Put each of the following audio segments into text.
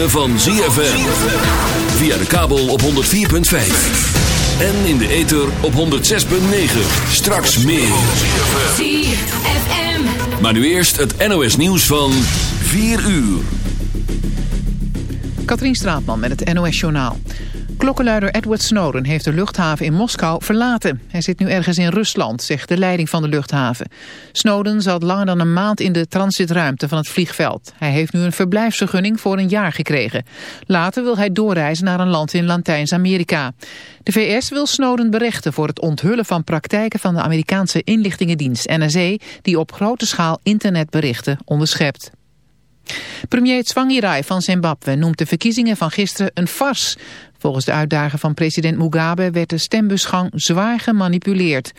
ritme van ZFM. Via de kabel op 104.5. En in de ether op 106.9. Straks meer. ZFM. Maar nu eerst het NOS nieuws van 4 uur. Katrien Straatman met het NOS-journaal. Klokkenluider Edward Snowden heeft de luchthaven in Moskou verlaten. Hij zit nu ergens in Rusland, zegt de leiding van de luchthaven. Snowden zat langer dan een maand in de transitruimte van het vliegveld. Hij heeft nu een verblijfsvergunning voor een jaar gekregen. Later wil hij doorreizen naar een land in Latijns-Amerika. De VS wil Snowden berechten voor het onthullen van praktijken van de Amerikaanse inlichtingendienst NSA... die op grote schaal internetberichten onderschept. Premier Tsvangirai van Zimbabwe noemt de verkiezingen van gisteren een fars. Volgens de uitdager van president Mugabe werd de stembusgang zwaar gemanipuleerd.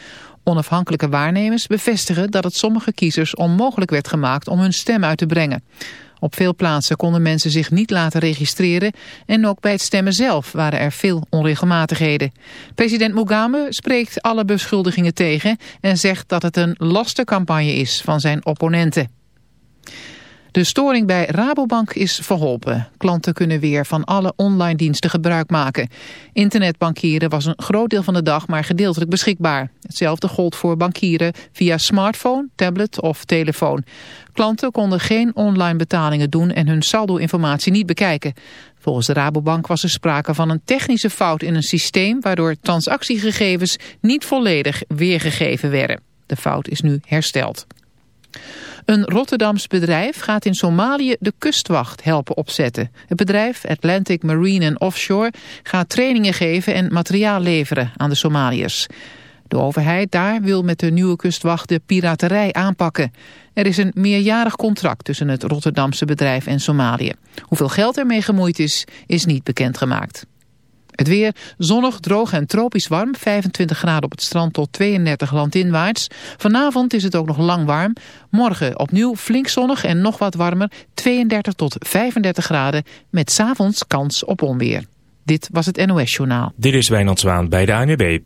Onafhankelijke waarnemers bevestigen dat het sommige kiezers onmogelijk werd gemaakt om hun stem uit te brengen. Op veel plaatsen konden mensen zich niet laten registreren en ook bij het stemmen zelf waren er veel onregelmatigheden. President Mugabe spreekt alle beschuldigingen tegen en zegt dat het een lastencampagne is van zijn opponenten. De storing bij Rabobank is verholpen. Klanten kunnen weer van alle online diensten gebruik maken. Internetbankieren was een groot deel van de dag maar gedeeltelijk beschikbaar. Hetzelfde gold voor bankieren via smartphone, tablet of telefoon. Klanten konden geen online betalingen doen en hun saldo-informatie niet bekijken. Volgens de Rabobank was er sprake van een technische fout in een systeem... waardoor transactiegegevens niet volledig weergegeven werden. De fout is nu hersteld. Een Rotterdams bedrijf gaat in Somalië de kustwacht helpen opzetten. Het bedrijf Atlantic Marine and Offshore gaat trainingen geven en materiaal leveren aan de Somaliërs. De overheid daar wil met de nieuwe kustwacht de piraterij aanpakken. Er is een meerjarig contract tussen het Rotterdamse bedrijf en Somalië. Hoeveel geld ermee gemoeid is, is niet bekendgemaakt. Het weer zonnig, droog en tropisch warm. 25 graden op het strand tot 32 landinwaarts. Vanavond is het ook nog lang warm. Morgen opnieuw flink zonnig en nog wat warmer. 32 tot 35 graden met s'avonds kans op onweer. Dit was het NOS Journaal. Dit is Wijnand Zwaan bij de ANWB.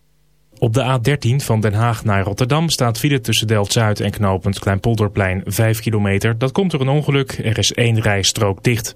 Op de A13 van Den Haag naar Rotterdam staat file tussen Delft-Zuid en knooppunt Kleinpolderplein 5 kilometer. Dat komt door een ongeluk. Er is één rijstrook dicht.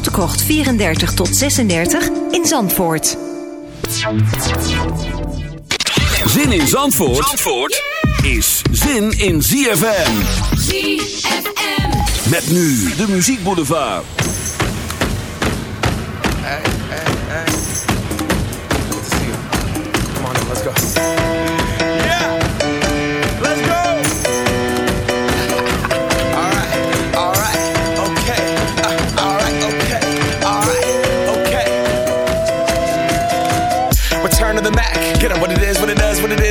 Krocht 34 tot 36 in Zandvoort. Zin in Zandvoort, Zandvoort is zin in ZFM. ZFM. Met nu de Muziek Boulevard. Hey, hey, hey. Good to see you. Come on in, let's go.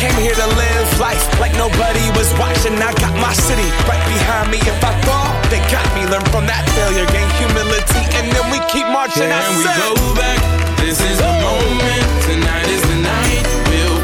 came here to live life like nobody was watching. I got my city right behind me. If I fall, they got me. Learn from that failure, gain humility, and then we keep marching. I Can we said- go back? This is the moment. Tonight is the night. We'll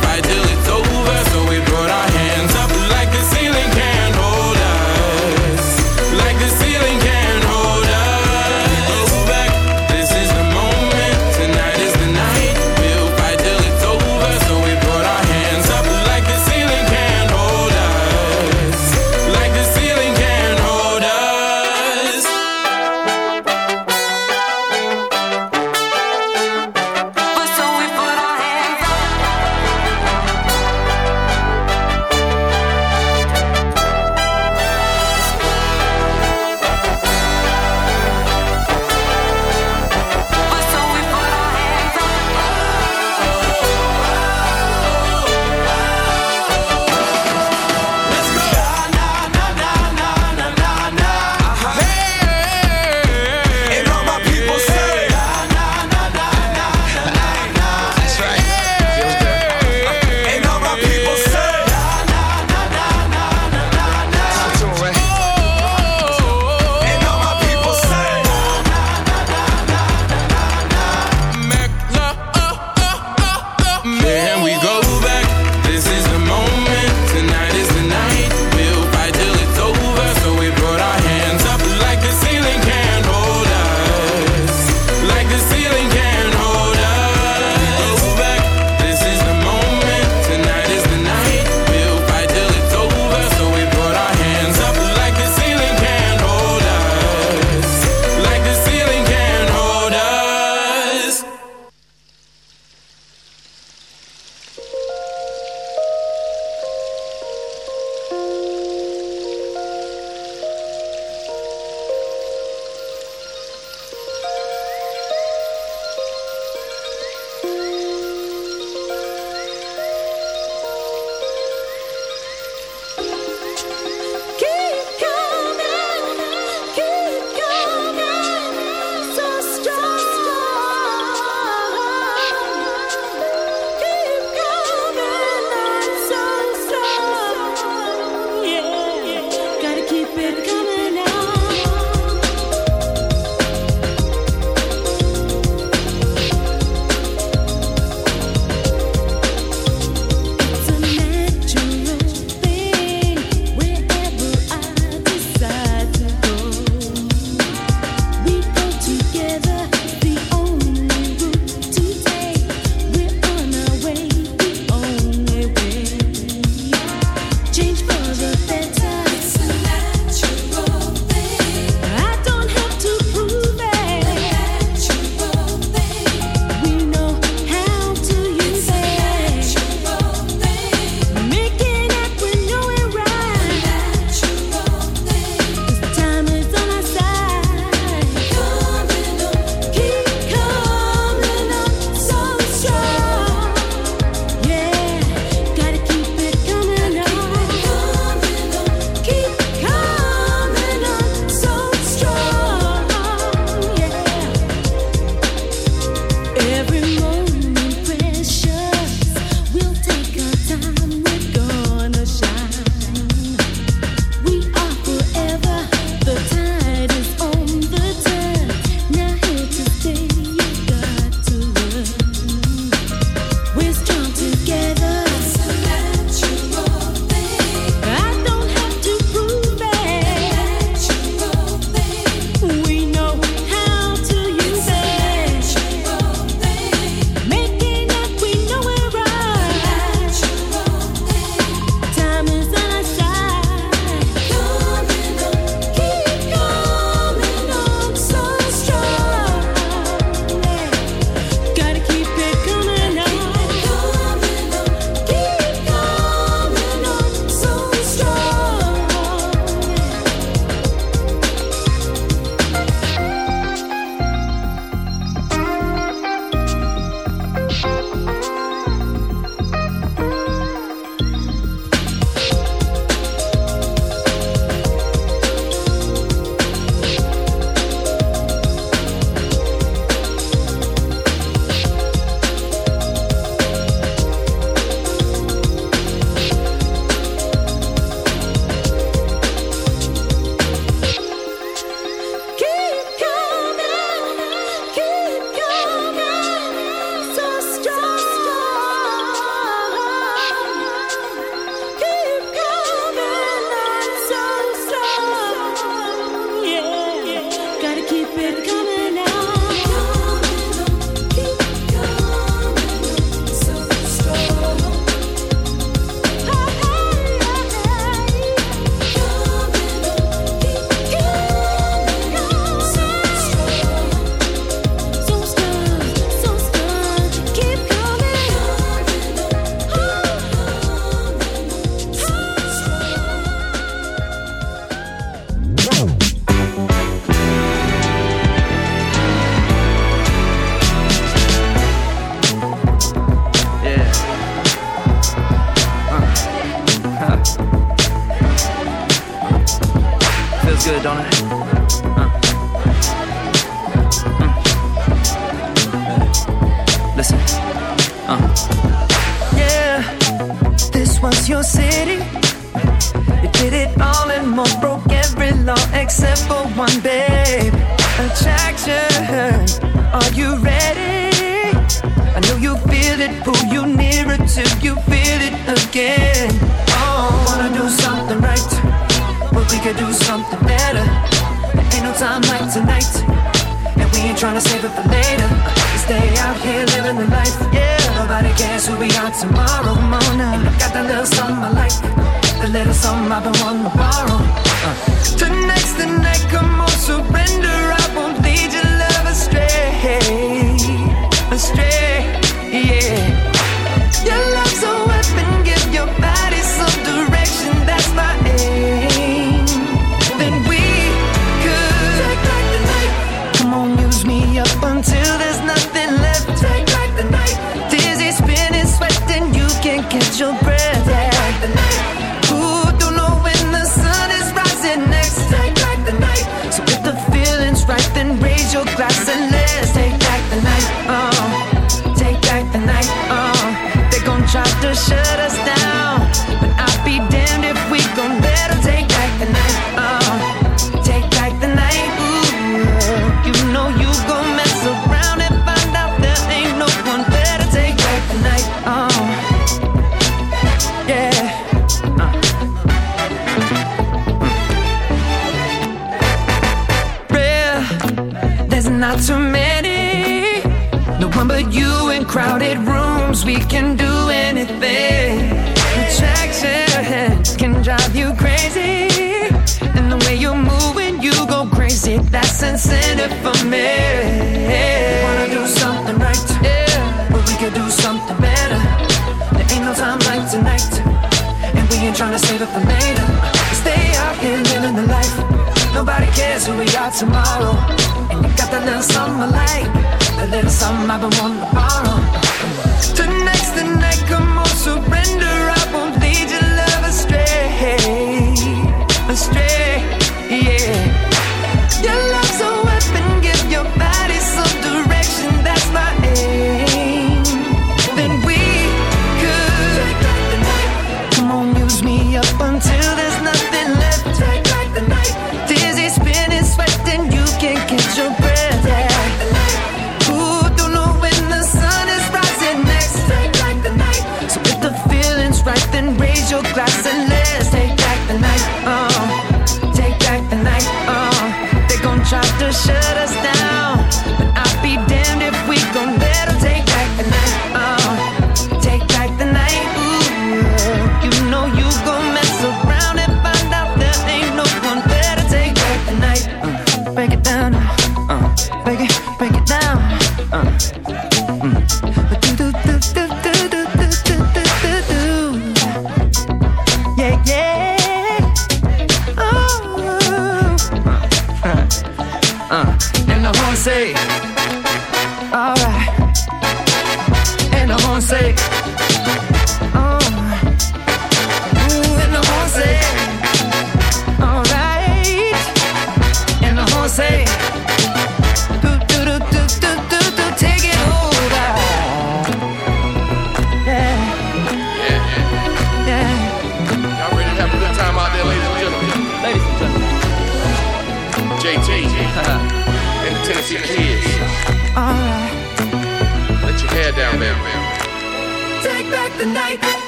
tried to shut made up and made. Stay out here living the life. Nobody cares who we are tomorrow. And you got that little something I like, that little something I've been wanting to borrow. Tonight's the night, come on, surrender.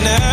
nothing else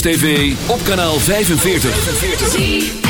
TV, op kanaal 45.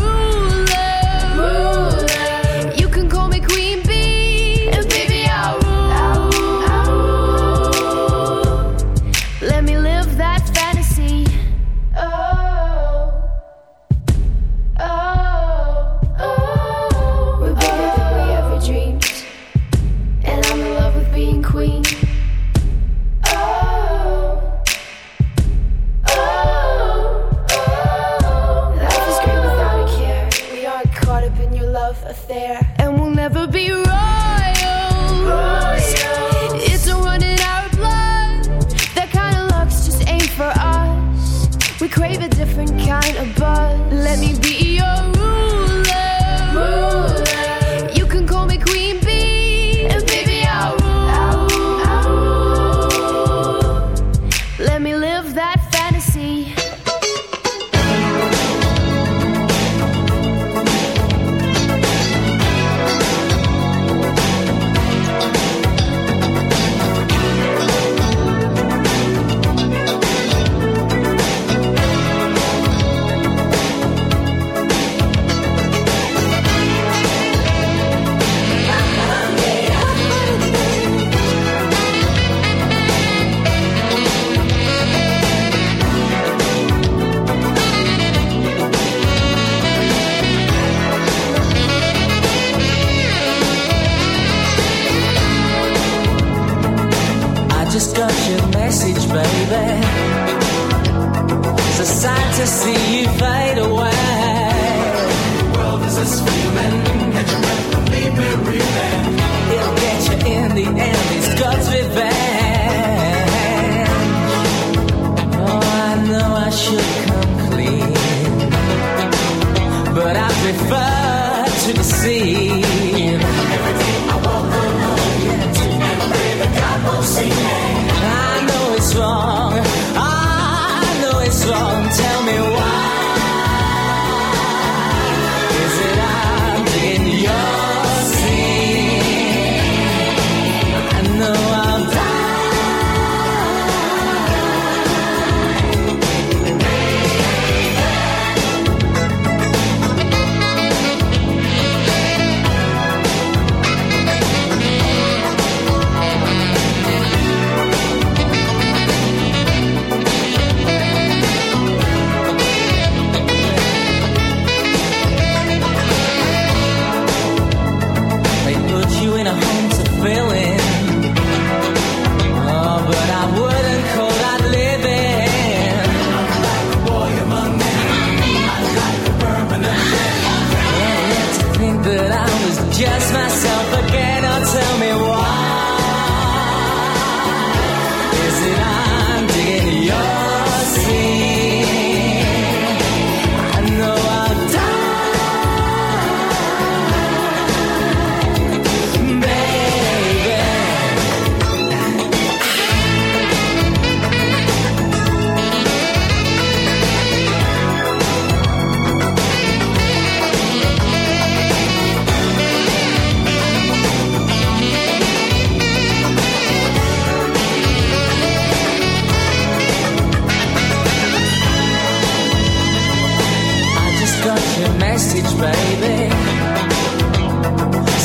baby.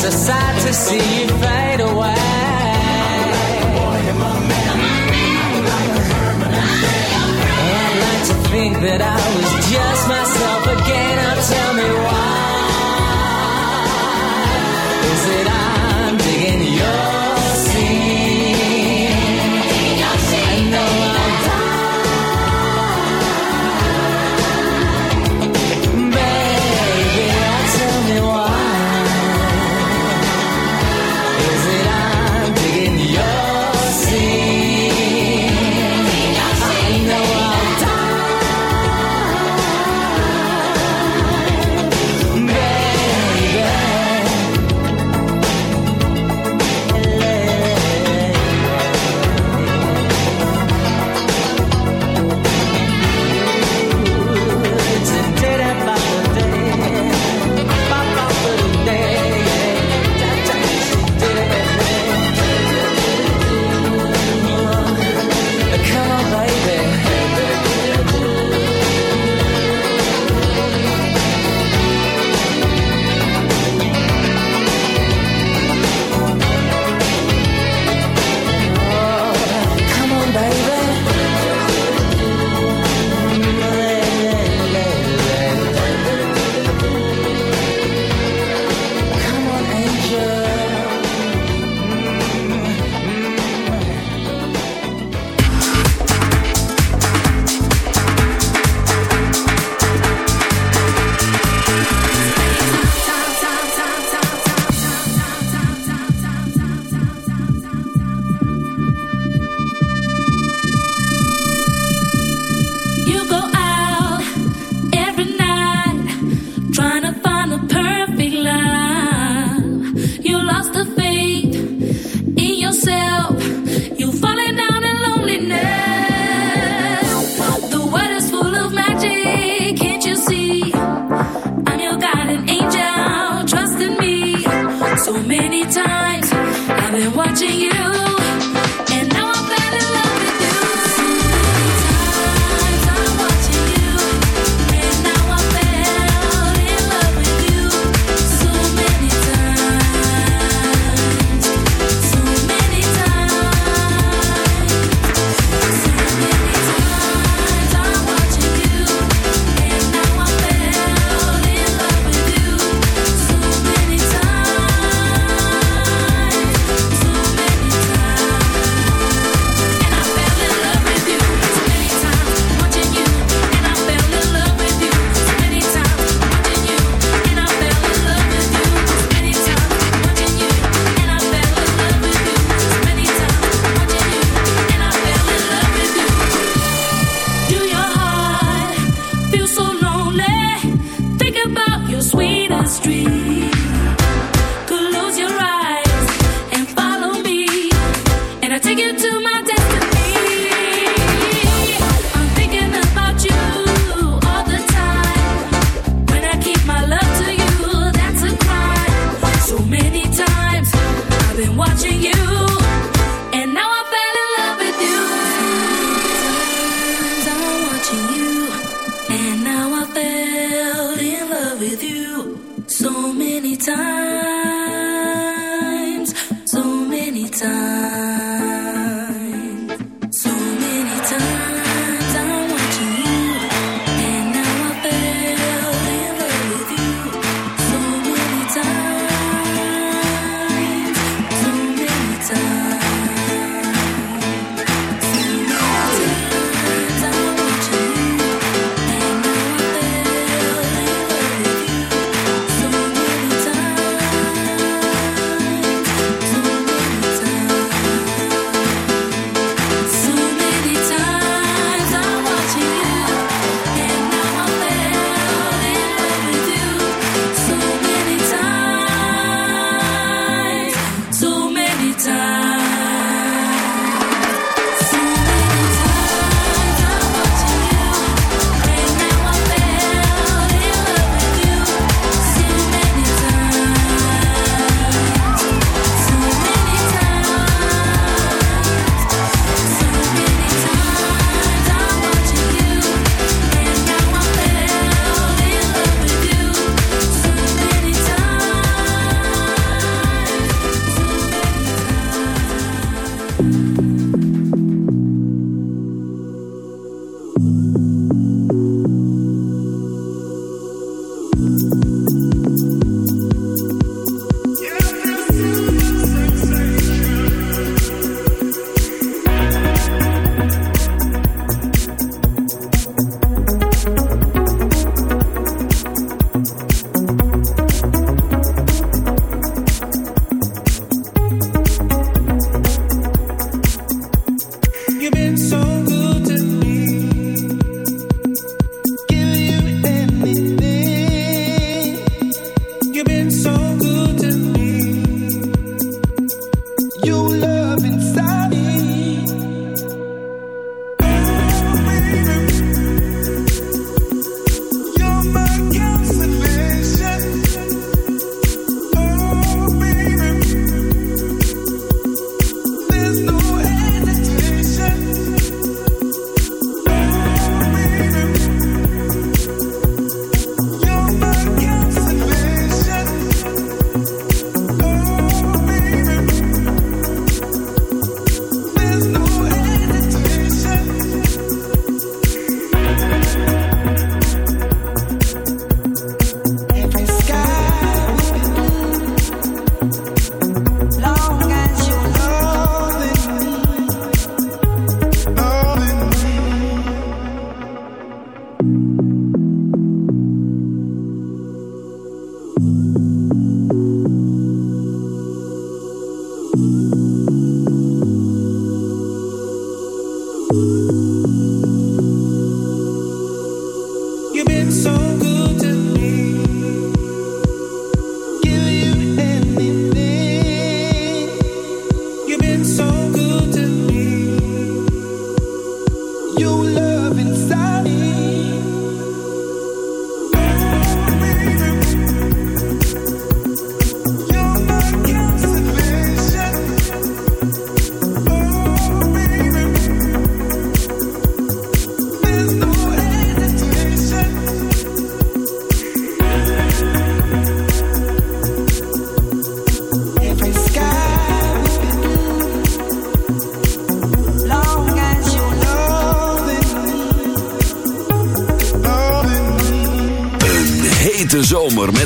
So sad to see you fade away. I'd like to think that I was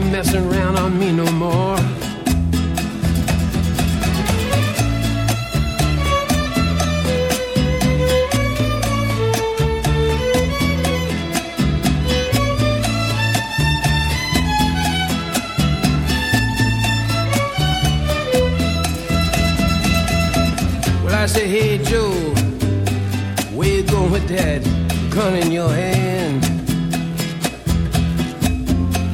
Be messing around on me no more. I say, hey Joe, where you going with that gun in your hand?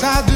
passado.